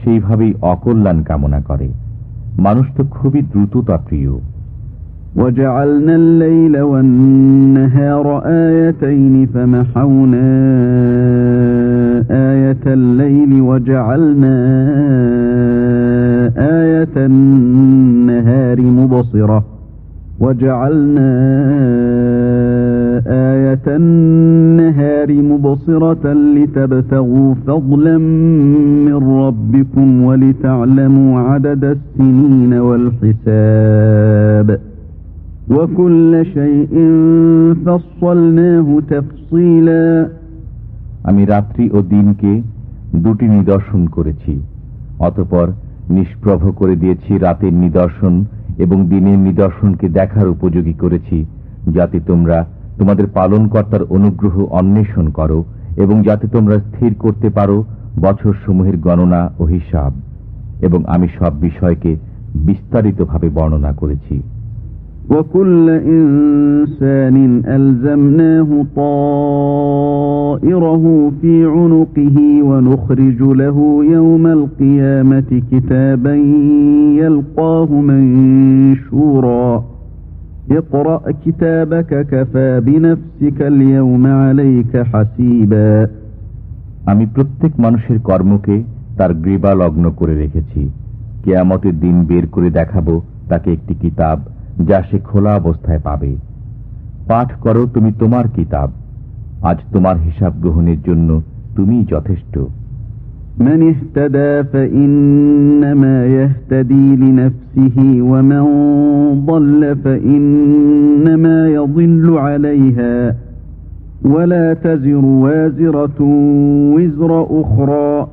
সেইভাবেই অকল্যাণ কামনা করে মানুষ তো খুবই দ্রুততা প্রিয় وجعلنا الليل والنهار آيتين فمحونا آية الليل وجعلنا آية النهار مبصرة وجعلنا آية النهار مبصرة لتبتغوا فضلا من ربكم ولتعلموا عدد السنين والحساب وكل شيء فصلناه تفصيلا আমি রাত্রি ও দিনকে দুটি নিদর্শন করেছি অতপর নিষ্প্রভ করে দিয়েছি রাতের নিদর্শন এবং দিনের নিদর্শনকে দেখার উপযোগী করেছি যাতে তোমরা তোমাদের পালনকর্তার অনুগ্রহ অন্বেষণ করো এবং যাতে তোমরা স্থির করতে পারো বছর সমূহের গণনা ও হিসাব এবং আমি সব বিষয়কে বিস্তারিতভাবে বর্ণনা করেছি وكل إنسان ألزمناه طائره في عنقه ونخرج له يوم القيامة كتابا يلقاه منشورا اقرأ كتابك كفى بنفسك اليوم عليك حسيبا আমি প্রত্যেক মানুষের কর্মকে তার গ্রীবা লগ্ন করে রেখেছি কেয়ামতের দিন বের করে দেখাবো তাকে একটি কিতাব যা সে খোলা অবস্থায় পাবে পাঠ করো তুমি তোমার কিতাব আজ তোমার হিসাব গ্রহণের জন্য তুমি যথেষ্ট من اهتدى فإنما يهتدي لنفسه ومن ضل فإنما يضل عليها ولا تزر وازرة وزر أخرى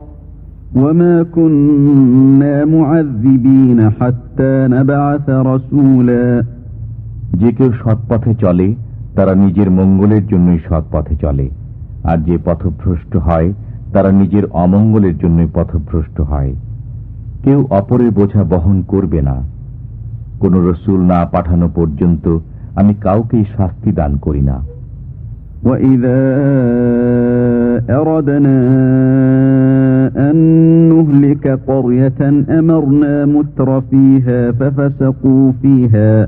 وما كنا معذبين حتى نبعث رسولا যে কেউ সৎপথে চলে তারা নিজের মঙ্গলের জন্যই সৎপথে চলে আর যে পথভ্রষ্ট হয় তারা নিজের অমঙ্গলের জন্যই পথভ্রষ্ট হয় কেউ অপরের বোঝা বহন করবে না কোন রসুল না পাঠানো পর্যন্ত আমি কাউকেই শাস্তি দান করি না وإذا أردنا أن نهلك قرية أمرنا متر فيها ففسقوا فيها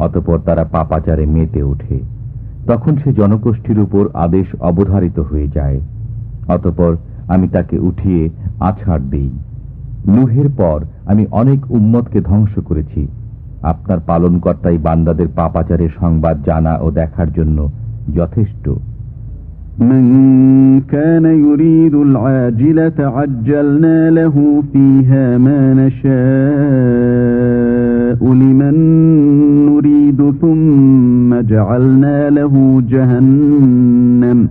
অতপর তারা পাপাচারে মেতে ওঠে। তখন সে জনগোষ্ঠীর উপর আদেশ অবধারিত হয়ে যায়। অতপর আমি তাকে উঠিয়ে আছাড় দিই। নুহের পর আমি অনেক উম্মতকে ধ্বংস করেছি। আপনার পালনকর্তাই বান্দাদের পাপাচারের সংবাদ জানা ও দেখার জন্য যথেষ্ট। من كان يريد العاجلة عجلنا له فيها ما نشاء لمن نريد ثم جعلنا له جهنم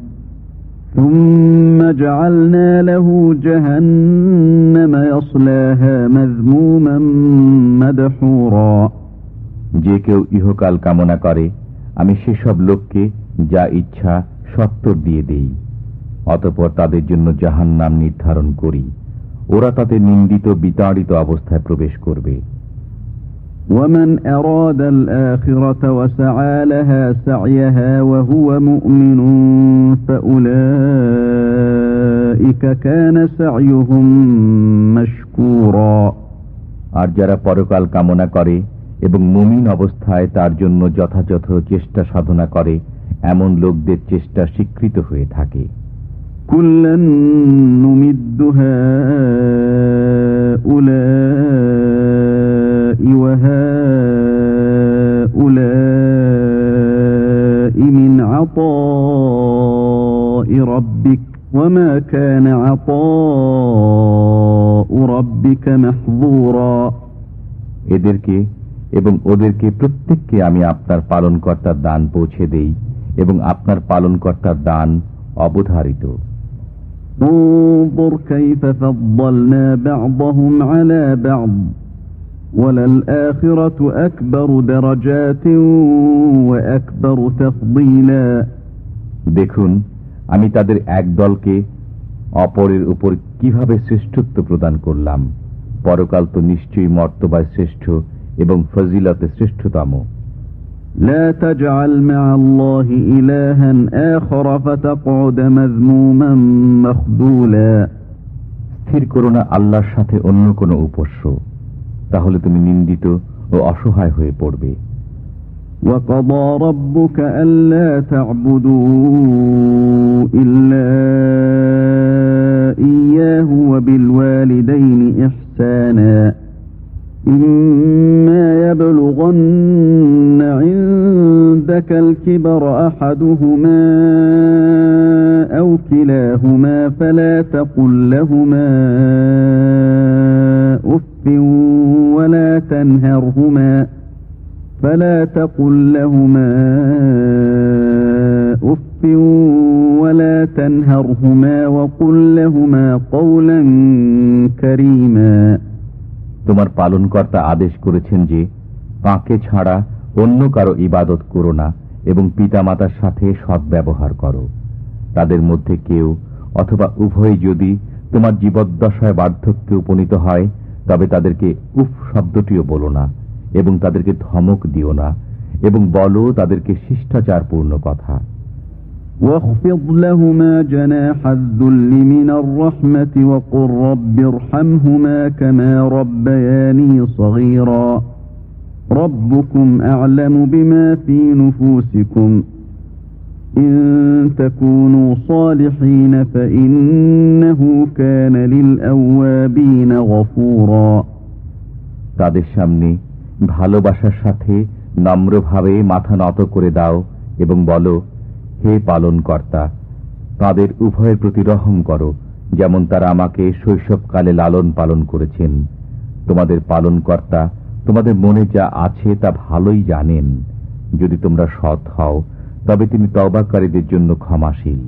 ثم جعلنا له جهنم يصلاها مذموما مدحورا যে কেউ ইহকাল কামনা করে আমি সেসব লোককে যা ইচ্ছা সত্তর দিয়ে দেই অতপর তাদের জন্য জাহান নাম নির্ধারণ করি ওরা তাতে নিন্দিত বিতাড়িত অবস্থায় প্রবেশ করবে ومن أراد الآخرة وسعى لها سعيها وهو مؤمن فأولئك كان سعيهم مشكورا আর যারা পরকাল কামনা করে এবং মুমিন অবস্থায় তার জন্য যথাযথ চেষ্টা সাধনা করে এমন লোকদের চেষ্টা স্বীকৃত হয়ে থাকে كلا نمد هؤلاء وهؤلاء من عطاء ربك وما كان عطاء ربك محظورا এদেরকে এবং ওদেরকে প্রত্যেককে আমি আপনার পালনকর্তার দান পৌঁছে দেই এবং আপনার পালনকর্তার দান অবধারিত انظر كيف فضلنا بعضهم على بعض وللآخرة أكبر درجات وأكبر تفضيلا দেখুন আমি তাদের এক দলকে অপরের উপর কিভাবে শ্রেষ্ঠত্ব প্রদান করলাম পরকাল তো নিশ্চয়ই মর্তবায় শ্রেষ্ঠ এবং ফজিলতে শ্রেষ্ঠতম لا تجعل مع الله إلها آخر فتقعد مذموما مخذولا স্থির করো না আল্লাহর সাথে অন্য কোনো উপস্য তাহলে তুমি নিন্দিত ও অসহায় হয়ে পড়বে وقضى ربك ألا تعبدوا إلا إياه وبالوالدين إحسانا إما يبلغن عندك الكبر أحدهما أو كلاهما فلا تقل لهما أف ولا تنهرهما فلا تقل لهما أف ولا تنهرهما وقل لهما قولا كريما তোমার পালনকর্তা আদেশ করেছেন যে পাকে ছাড়া অন্য কারো ইবাদত করো না এবং পিতামাতার সাথে সদ্ব্যবহার করো তাদের মধ্যে কেউ অথবা উভয় যদি তোমার জীবদ্দশায় বার্ধক্যে উপনীত হয় তবে তাদেরকে উফ শব্দটিও বলো না এবং তাদেরকে ধমক দিও না এবং বলো তাদেরকে শিষ্টাচারপূর্ণ কথা واخفض لهما جناح الذل من الرحمة وقل رب ارحمهما كما ربياني صغيرا ربكم أعلم بما في نفوسكم إن تكونوا صالحين فإنه كان للأوابين غفورا তাদের সামনে ভালোবাসার সাথে নম্রভাবে মাথা নত করে দাও এবং বলো হে পালন কর্তা তাদের উভয়ের প্রতি রহম করো যেমন তারা আমাকে শৈশবকালে লালন পালন করেছেন তোমাদের পালন কর্তা তোমাদের মনে যা আছে তা ভালোই জানেন যদি তোমরা সৎ হও তবে তিনি তবাকারীদের জন্য ক্ষমাশীল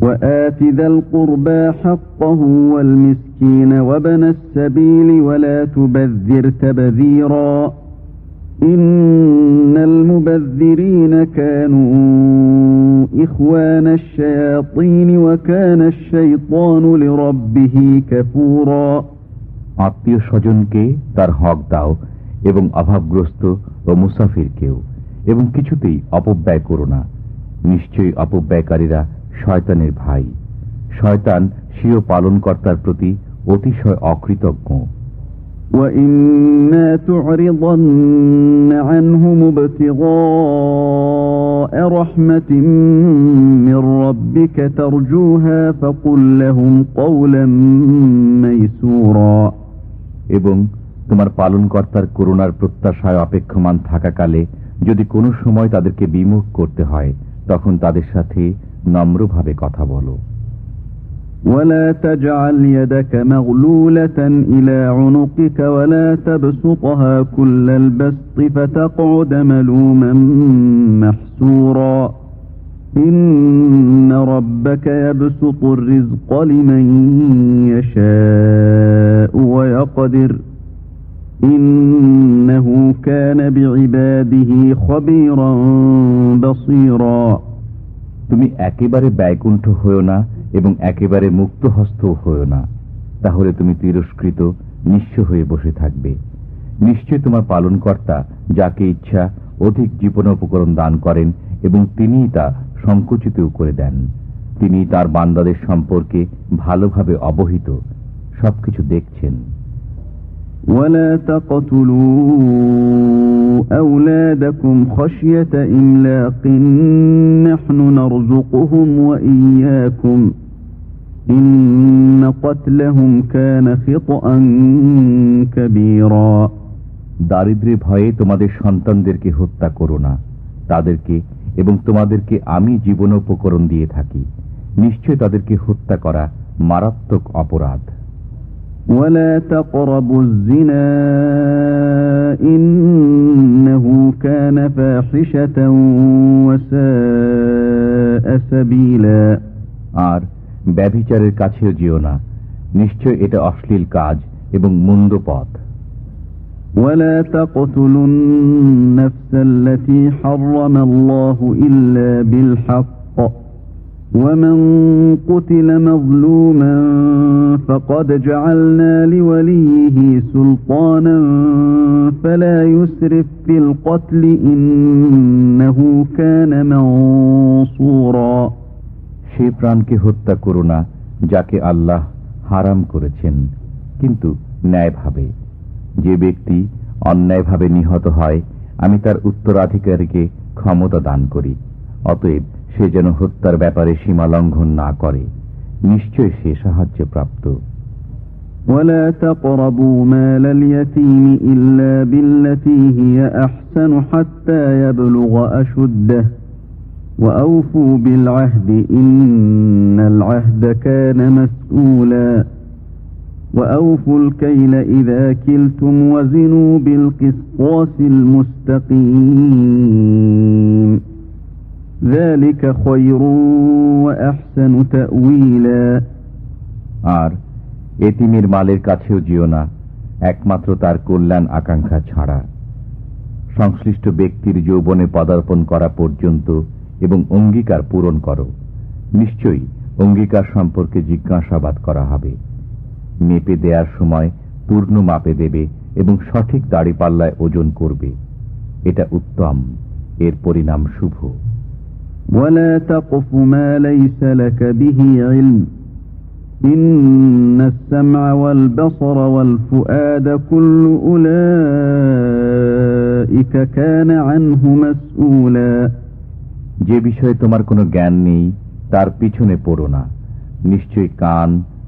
وآت ذا القربى حقه والمسكين وابن السبيل ولا تبذر تبذيرا إن المبذرين كانوا إخوان الشياطين وكان الشيطان لربه كفورا আত্মীয় স্বজনকে তার হক দাও এবং অভাবগ্রস্ত ও মুসাফিরকেও এবং কিছুতেই অপব্যয় করো না নিশ্চয়ই অপব্যয়কারীরা শয়তানের ভাই শয়তান স্বীয় পালনকর্তার প্রতি অতিশয় অকৃতজ্ঞ وإما تعرضن عنهم ابتغاء رحمة من ربك ترجوها فقل لهم قولا ميسورا এবং তোমার পালনকর্তার করুণার প্রত্যাশায় অপেক্ষমান থাকাকালে যদি কোনো সময় তাদেরকে বিমুখ করতে হয় তখন তাদের সাথে নম্রভাবে কথা বলো ولا تجعل يدك مغلولة إلى عنقك ولا تبسطها كل البسط فتقعد ملوما محسورا إن ربك يبسط الرزق لمن يشاء ويقدر إنه كان بعباده خبيرا بصيرا তুমি একেবারে ব্যয়কুণ্ঠ হয়েও না এবং একেবারে মুক্ত হস্ত হয়েও না তাহলে তুমি তিরস্কৃত নিঃস্ব হয়ে বসে থাকবে নিশ্চয় তোমার পালনকর্তা যাকে ইচ্ছা অধিক জীবন উপকরণ দান করেন এবং তিনিই তা সংকুচিতও করে দেন তিনি তার বান্দাদের সম্পর্কে ভালোভাবে অবহিত সবকিছু দেখছেন ولا تقتلوا أولادكم خشية إملاق نحن نرزقهم وإياكم إن قتلهم كان خطأ كبيرا দারিদ্র্যে ভয়ে তোমাদের সন্তানদেরকে হত্যা করো না তাদেরকে এবং তোমাদেরকে আমি জীবনোপকরণ দিয়ে থাকি নিশ্চয় তাদেরকে হত্যা করা মারাত্মক অপরাধ ولا تقربوا الزنا إنه كان فاحشة وساء سبيلا আর ব্যভিচারের কাছেও যেও না নিশ্চয় এটা অশ্লীল কাজ এবং মন্দ পথ ولا تقتلوا النفس التي حرم الله إلا بالحق ومن قتل مظلوما فقد جعلنا لوليه سلطانا فلا يسرف في القتل إنه كان منصورا সে প্রাণকে হত্যা করো না যাকে আল্লাহ হারাম করেছেন কিন্তু ন্যায়ভাবে যে ব্যক্তি অন্যায়ভাবে নিহত হয় আমি তার উত্তরাধিকারীকে ক্ষমতা দান করি অতএব সে যেন হত্যার ব্যাপারে সীমা লঙ্ঘন না করে নিশ্চয় সে সাহায্য প্রাপ্ত ولا تقربوا مال اليتيم إلا بالتي هي أحسن حتى يبلغ أشده وأوفوا بالعهد إن العهد كان مسؤولا وأوفوا الكيل إذا كلتم وزنوا بالقسطاس المستقيم ذلك خير وأحسن تأويلا আর এতিমের মালের কাছেও যেও না একমাত্র তার কল্যাণ আকাঙ্ক্ষা ছাড়া সংশ্লিষ্ট ব্যক্তির যৌবনে পদার্পণ করা পর্যন্ত এবং অঙ্গীকার পূরণ করো নিশ্চয়ই অঙ্গীকার সম্পর্কে জিজ্ঞাসাবাদ করা হবে মেপে দেওয়ার সময় পূর্ণ মাপে দেবে এবং সঠিক দাড়িপাল্লায় ওজন করবে এটা উত্তম এর পরিণাম শুভ ولا تقف ما ليس لك به علم إن السمع والبصر والفؤاد كل أولئك كان عنه مسؤولا যে বিষয়ে তোমার কোনো জ্ঞান নেই তার পিছনে পড়ো না নিশ্চয় কান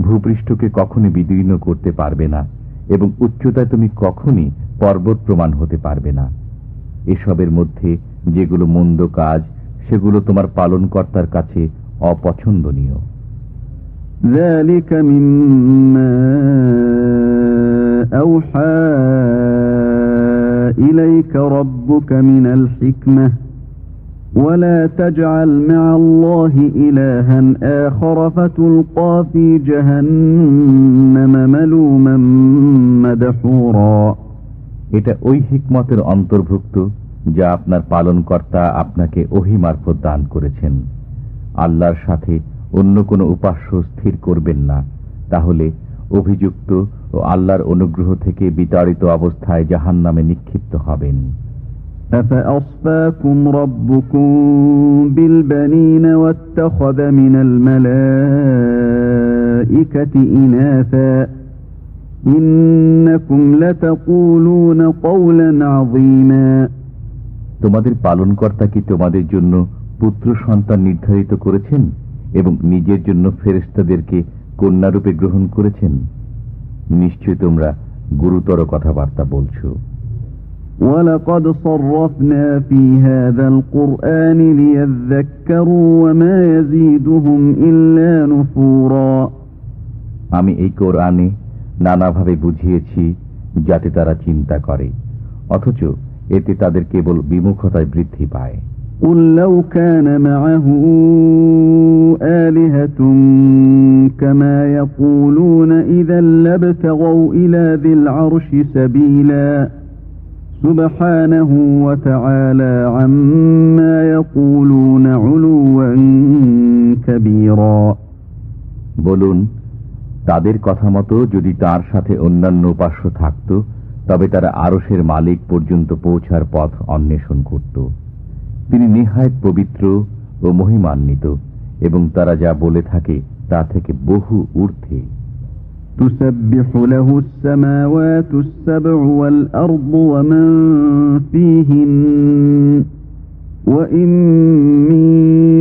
ভূপৃষ্ঠকে কখনই বিদীর্ণ করতে পারবে না এবং উচ্চতায় তুমি কখনই পর্বত প্রমাণ হতে পারবে না এসবের মধ্যে যেগুলো মন্দ কাজ সেগুলো তোমার পালনকর্তার কাছে অপছন্দনীয় ذلك مما أوحى إليك ربك من الحكمة ولا تجعل مع الله إلها آخر فتلقى في جهنم ملوما مدحورا এটা ওই হিকমতের অন্তর্ভুক্ত যা আপনার পালনকর্তা আপনাকে ওহি মারফত দান করেছেন আল্লাহর সাথে অন্য কোনো উপাস্য স্থির করবেন না তাহলে অভিযুক্ত ও আল্লাহর অনুগ্রহ থেকে বিতাড়িত অবস্থায় জাহান নামে নিক্ষিপ্ত হবেন أفأصفاكم ربكم بالبنين واتخذ من الملائكة إناثا إنكم لتقولون قولا عظيما তোমাদের পালনকর্তা কি তোমাদের জন্য পুত্র সন্তান নির্ধারিত করেছেন এবং নিজের জন্য ফেরেস্তাদেরকে কন্যারূপে গ্রহণ করেছেন নিশ্চয় তোমরা গুরুতর কথাবার্তা বলছো ولقد صرفنا في هذا القرآن ليذكروا وما يزيدهم إلا نفورا আমি এই কোরআনে নানাভাবে বুঝিয়েছি যাতে তারা চিন্তা করে অথচ এতে তাদের কেবল বিমুখতায় বৃদ্ধি পায় قل لو كان معه آلهة كما يقولون إذا لابتغوا إلى ذي العرش سبيلا বলুন, তাদের কথা মতো যদি তার সাথে অন্যান্য উপাস্য থাকত, তবে তারা আরসের মালিক পর্যন্ত পৌঁছার পথ অন্বেষণ করত। তিনি নিহায়ত পবিত্র ও মহিমান্বিত, এবং তারা যা বলে থাকে তা থেকে বহু ঊর্ধ্বে। تسبح له السماوات السبع والأرض ومن فيهن وإن من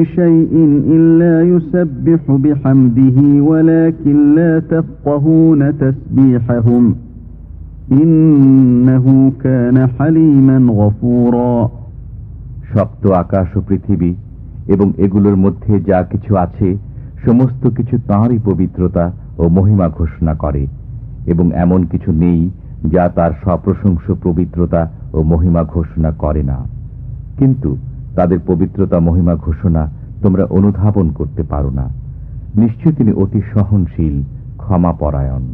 شيء إلا يسبح بحمده ولكن لا تفقهون تسبيحهم إنه كان حليما غفورا শক্ত আকাশ ও পৃথিবী এবং এগুলোর মধ্যে যা কিছু আছে সমস্ত কিছু তাঁরই পবিত্রতা ও মহিমা ঘোষণা করে এবং এমন কিছু নেই যা তার সপ্রশংস পবিত্রতা ও মহিমা ঘোষণা করে না কিন্তু তাদের পবিত্রতা মহিমা ঘোষণা তোমরা অনুধাবন করতে পারো না নিশ্চয় তিনি অতি সহনশীল ক্ষমাপরায়ণ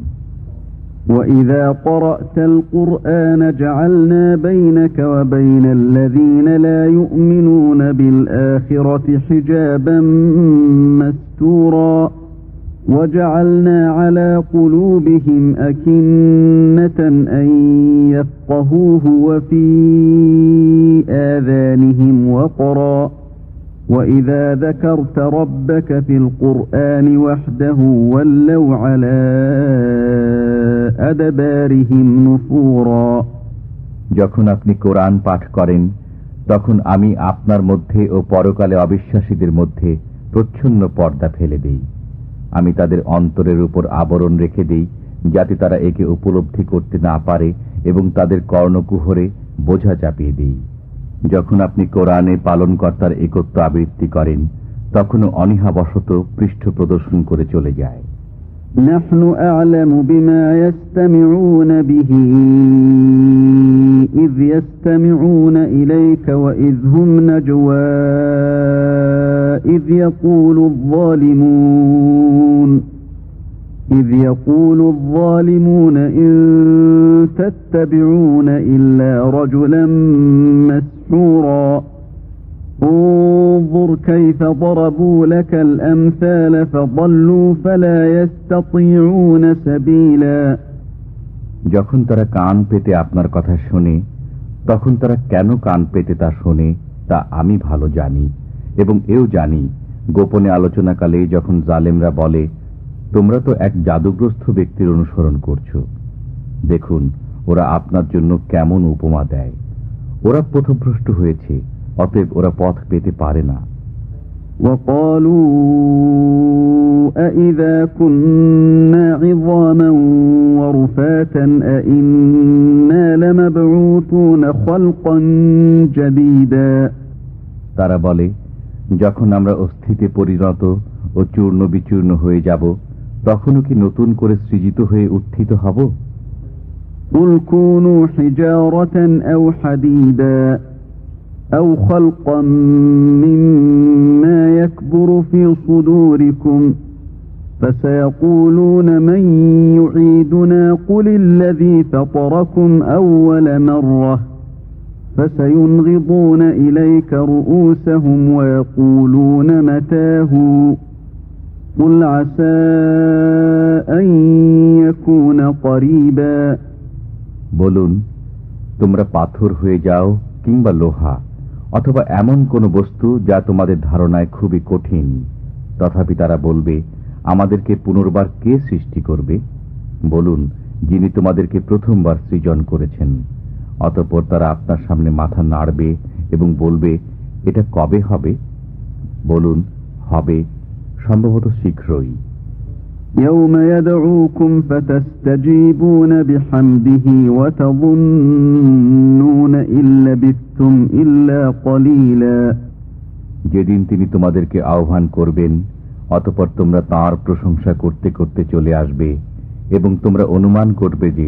وَإِذَا قَرَأْتَ الْقُرْآنَ جَعَلْنَا بَيْنَكَ وَبَيْنَ الَّذِينَ لَا يُؤْمِنُونَ بِالْآخِرَةِ حِجَابًا مَسْتُورًا وَجَعَلْنَا عَلَى قُلُوبِهِمْ أَكِنَّةً أَن يَفْقَهُوهُ وَفِي آذَانِهِمْ وَقْرًا وَإِذَا ذَكَرْتَ رَبَّكَ فِي الْقُرْآنِ وَحْدَهُ وَلَّوْا عَلَى أَدْبَارِهِمْ نُفُورًا যখন আপনি কোরআন পাঠ করেন তখন আমি আপনার মধ্যে ও পরকালে অবিশ্বাসীদের মধ্যে প্রচ্ছন্ন পর্দা ফেলে দেই আমি তাদের অন্তরের উপর আবরণ রেখে দেই যাতে তারা একে উপলব্ধি করতে না পারে এবং তাদের কর্ণকুহরে বোঝা চাপিয়ে দিই যখন আপনি কোরআনে পালনকর্তার একত্ব আবৃত্তি করেন তখনও অনীহাবশত পৃষ্ঠ প্রদর্শন করে চলে যায় نحن أعلم بما يستمعون به إذ يستمعون إليك وإذ هم نجوى إذ يقول الظالمون إذ يقول الظالمون إن تتبعون إلا رجلا مسحورا انظر كيف ضربوا لك الأمثال فضلوا فلا يستطيعون سبيلا যখন তারা কান পেতে আপনার কথা শোনে তখন তারা কেন কান পেতে তা শোনে তা আমি ভালো জানি এবং এও জানি গোপনে আলোচনাকালে যখন জালেমরা বলে তোমরা তো এক জাদুগ্রস্ত ব্যক্তির অনুসরণ করছো দেখুন ওরা আপনার জন্য কেমন উপমা দেয় ওরা পথভ্রষ্ট হয়েছে অতএব ওরা পথ পেতে পারে না وقالوا أئذا كنا عظاما ورفاتا أئنا لمبعوثون خلقا جديدا তারা বলে যখন আমরা অস্থিতে পরিণত ও চূর্ণ বিচূর্ণ হয়ে যাব তখনও কি নতুন করে সৃজিত হয়ে উত্থিত হব قل كونوا حجارة أو حديدا أو خلقا مما يكبر في صدوركم فسيقولون من يعيدنا قل الذي فطركم أول مرة فسينغضون إليك رؤوسهم ويقولون متاه قل عسى أن يكون قريبا বলুন তোমরা পাথর হয়ে যাও কিংবা লোহা অথবা এমন কোন বস্তু যা তোমাদের ধারণায় খুবই কঠিন তথাপি তারা বলবে আমাদেরকে পুনর্বার কে সৃষ্টি করবে বলুন যিনি তোমাদেরকে প্রথমবার সৃজন করেছেন অতঃপর তারা আপনার সামনে মাথা নাড়বে এবং বলবে এটা কবে হবে বলুন হবে সম্ভবত শীঘ্রই يوم يدعوكم فتستجيبون بحمده وتظنون إن لبثتم إلا قليلا যেদিন তিনি তোমাদেরকে আহ্বান করবেন অতপর তোমরা তাঁর প্রশংসা করতে করতে চলে আসবে এবং তোমরা অনুমান করবে যে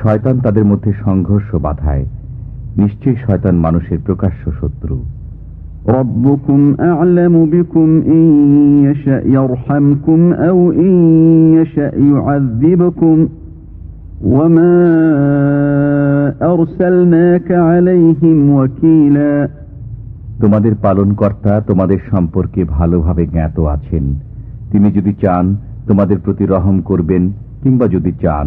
শয়তান তাদের মধ্যে সংঘর্ষ বাধায় নিশ্চয়ই শয়তান মানুষের প্রকাশ্য শত্রু ربكم أعلم بكم إن يشأ يرحمكم أو إن يشأ يعذبكم وما أرسلناك عليهم وكيلا তোমাদের পালনকর্তা তোমাদের সম্পর্কে ভালোভাবে জ্ঞাত আছেন তিনি যদি চান তোমাদের প্রতি রহম করবেন কিংবা যদি চান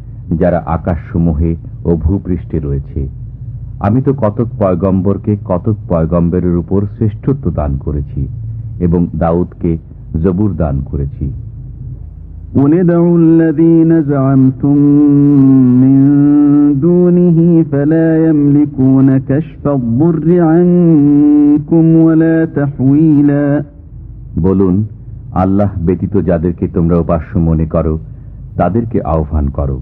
যারা আকাশসমূহে ও ভূপৃষ্ঠে রয়েছে। আমি তো কতক পয়গম্বরকে কতক পয়গম্বরের উপর শ্রেষ্ঠত্ব দান করেছি এবং দাউদকে জবুর দান করেছি। বলুন আল্লাহ ব্যতীত যাদেরকে তোমরা উপাস্য মনে করো তাদেরকে আহ্বান করো।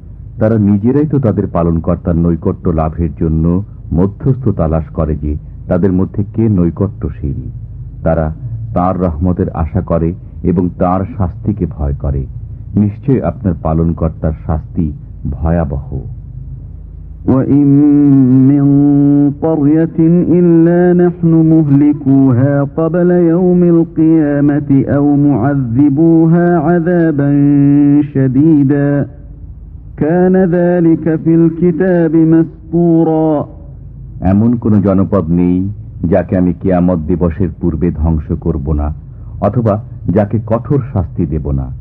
তারা নিজেরাই তো তাদের পালনকর্তার নৈকট্য লাভের জন্য মধ্যস্থ তালাশ করে যে তাদের মধ্যে কে নৈকট্যশীল তারা তার রহমতের আশা করে এবং তার শাস্তিকে ভয় করে নিশ্চয় আপনার পালনকর্তার শাস্তি ভয়াবহ وإن من قرية إلا نحن مهلكوها قبل يوم القيامة أو معذبوها عذابا شديدا এমন কোন জনপদ নেই যাকে আমি কেয়ামত দিবসের পূর্বে ধ্বংস করব না অথবা যাকে কঠোর শাস্তি দেব না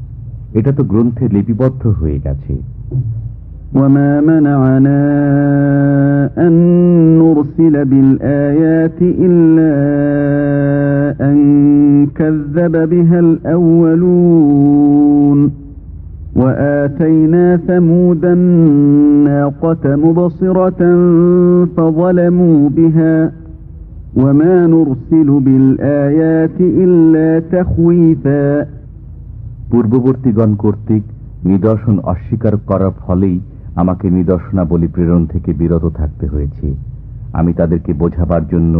এটা তো গ্রন্থে লিপিবদ্ধ হয়ে গেছে وما منعنا أن نرسل بالآيات إلا أن كذب بها الأولون وآتينا ثمود الناقة مبصرة فظلموا بها وما نرسل بالآيات إلا تخويفا পূর্ববর্তীগণ কর্তৃক নিদর্শন অস্বীকার করার ফলেই আমাকে নিদর্শনাবলী প্রেরণ থেকে বিরত থাকতে হয়েছে আমি তাদেরকে বোঝাবার জন্য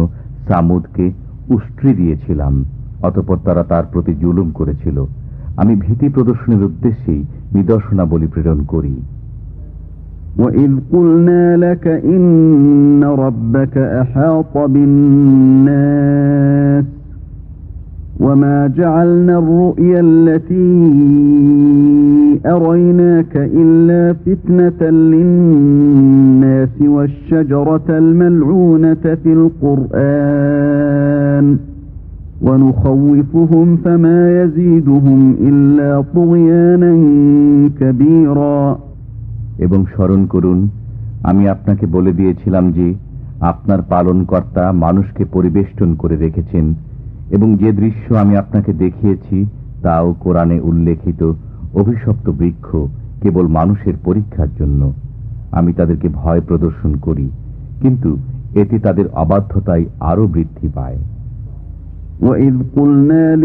সামুদকে উষ্ট্রি দিয়েছিলাম অতপর তারা তার প্রতি জুলুম করেছিল আমি ভীতি প্রদর্শনের উদ্দেশ্যেই নিদর্শনাবলী প্রেরণ করি وإذ قلنا لك إن ربك أحاط بالناس وما جعلنا الرؤيا التي أريناك إلا فتنة للناس والشجرة الملعونة في القرآن ونخوفهم فما يزيدهم إلا طغيانا كبيرا এবং স্মরণ করুন আমি আপনাকে বলে দিয়েছিলাম যে আপনার পালনকর্তা মানুষকে পরিবেষ্টন করে রেখেছেন এবং যে দৃশ্য আমি আপনাকে দেখিয়েছি তাও কোরআনে উল্লেখিত অভিশপ্ত বৃক্ষ কেবল মানুষের পরীক্ষার জন্য আমি তাদেরকে ভয় প্রদর্শন করি কিন্তু এতে তাদের অবাধ্যতাই আরও বৃদ্ধি পায় وإذ قلنا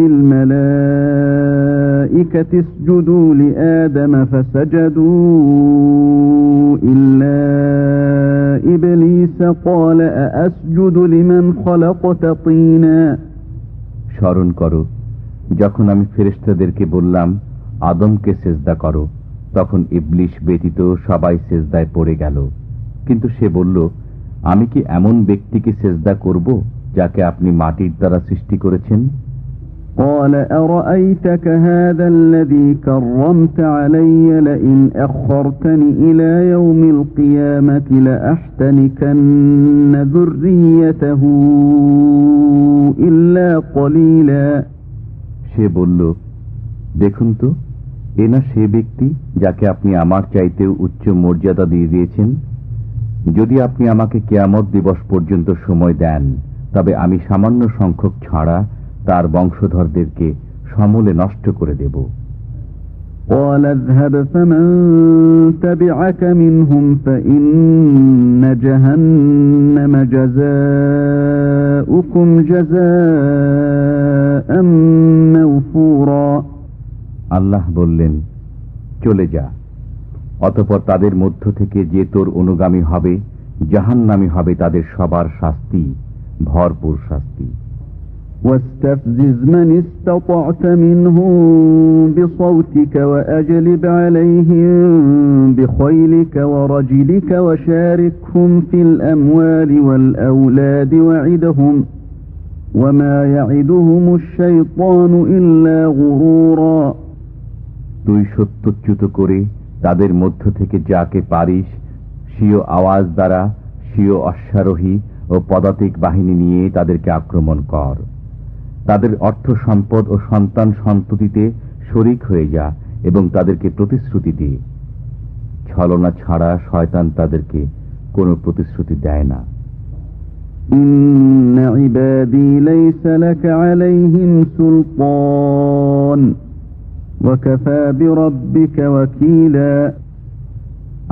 للملائكة اسجدوا لآدم فسجدوا إلا إبليس قال أأسجد لمن خلقت طينا স্মরণ করো যখন আমি ফেরেস্তাদেরকে বললাম আদমকে সেজদা করো তখন ইবলিশ ব্যতীত সবাই সেজদায় পড়ে গেল কিন্তু সে বলল আমি কি এমন ব্যক্তিকে সেজদা করব যাকে আপনি মাটির দ্বারা সৃষ্টি করেছেন قال أرأيتك هذا الذي كرمت علي لئن أخرتني إلى يوم القيامة لأحتنكن ذريته إلا قليلا সে বলল দেখুন তো এ না সে ব্যক্তি যাকে আপনি আমার চাইতেও উচ্চ মর্যাদা দিয়ে দিয়েছেন যদি আপনি আমাকে কেয়ামত দিবস পর্যন্ত সময় দেন তবে আমি সামান্য সংখ্যক ছাড়া তার বংশধরদেরকে সমলে নষ্ট করে দেব। আল্লাহ বললেন চলে যা। অতপর তাদের মধ্য থেকে যে তোর অনুগামী হবে জাহান্নামী হবে তাদের সবার শাস্তি। ভরপুর শাস্তি واستفزز من استطعت منهم بصوتك وأجلب عليهم بخيلك ورجلك وشاركهم في الأموال والأولاد وعدهم وما يعدهم الشيطان إلا غرورا তুই সত্যচ্যুত করে তাদের মধ্য থেকে যাকে পারিস স্বীয় আওয়াজ দ্বারা স্বীয় অশ্বারোহী ও পদাতিক বাহিনী নিয়ে তাদেরকে আক্রমণ কর তাদের অর্থ সম্পদ ও সন্তান সন্ততিতে শরিক হয়ে যা এবং তাদেরকে প্রতিশ্রুতি দে ছলনা ছাড়া শয়তান তাদেরকে কোনো প্রতিশ্রুতি দেয় না إن عبادي ليس لك عليهم سلطان وكفى بربك وكيلا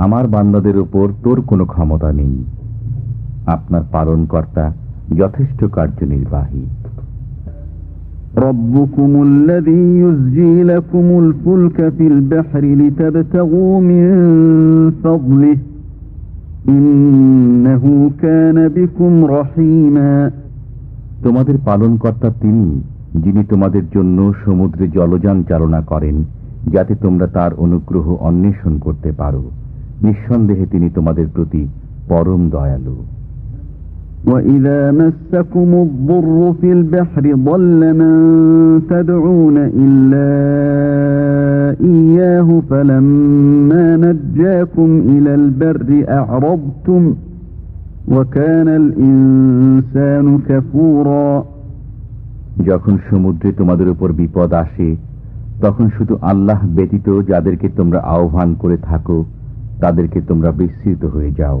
আমার বান্দাদের উপর তোর কোনো ক্ষমতা নেই আপনার পালনকর্তা যথেষ্ট কার্যনির্বাহী ربكم الذي يزجي لكم الفلك في البحر لتبتغوا من فضله إنه كان بكم رحيما তোমাদের পালনকর্তা তিনি যিনি তোমাদের জন্য সমুদ্রে জলযান চালনা করেন যাতে তোমরা তার অনুগ্রহ অন্বেষণ করতে পারো নিঃসন্দেহে তিনি তোমাদের প্রতি পরম দয়ালু وإذا مسكم الضر في البحر ضل من تدعون إلا إياه فلما نجاكم إلى البر أعرضتم وكان الإنسان كفورا যখন সমুদ্রে তোমাদের উপর বিপদ আসে তখন শুধু আল্লাহ ব্যতীত যাদেরকে তোমরা আহ্বান করে থাকো তাদেরকে তোমরা বিস্মৃত হয়ে যাও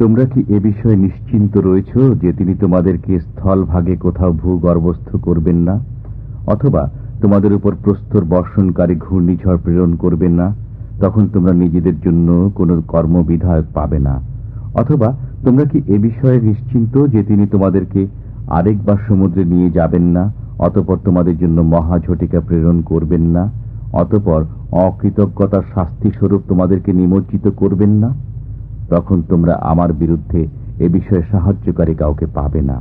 তোমরা কি এ বিষয়ে নিশ্চিন্ত রয়েছ যে তিনি তোমাদেরকে স্থল ভাগে কোথাও ভূগর্ভস্থ করবেন না? অথবা তোমাদের উপর প্রস্তর বর্ষণকারী ঘূর্ণিঝড় প্রেরণ করবেন না? তখন তোমরা নিজেদের জন্য কোনো কর্মবিধায়ক পাবে না। অথবা তোমরা কি এ বিষয়ে নিশ্চিন্ত যে তিনি তোমাদেরকে আরেকবার সমুদ্রে নিয়ে যাবেন না, অতপর তোমাদের জন্য মহাঝটিকা প্রেরণ করবেন না, অতপর অকৃতজ্ঞতার শাস্তি স্বরূপ তোমাদেরকে নিমজ্জিত করবেন না? তখন তোমরা আমার বিরুদ্ধে এ বিষয়ে সাহায্যকারী কাউকে পাবে না।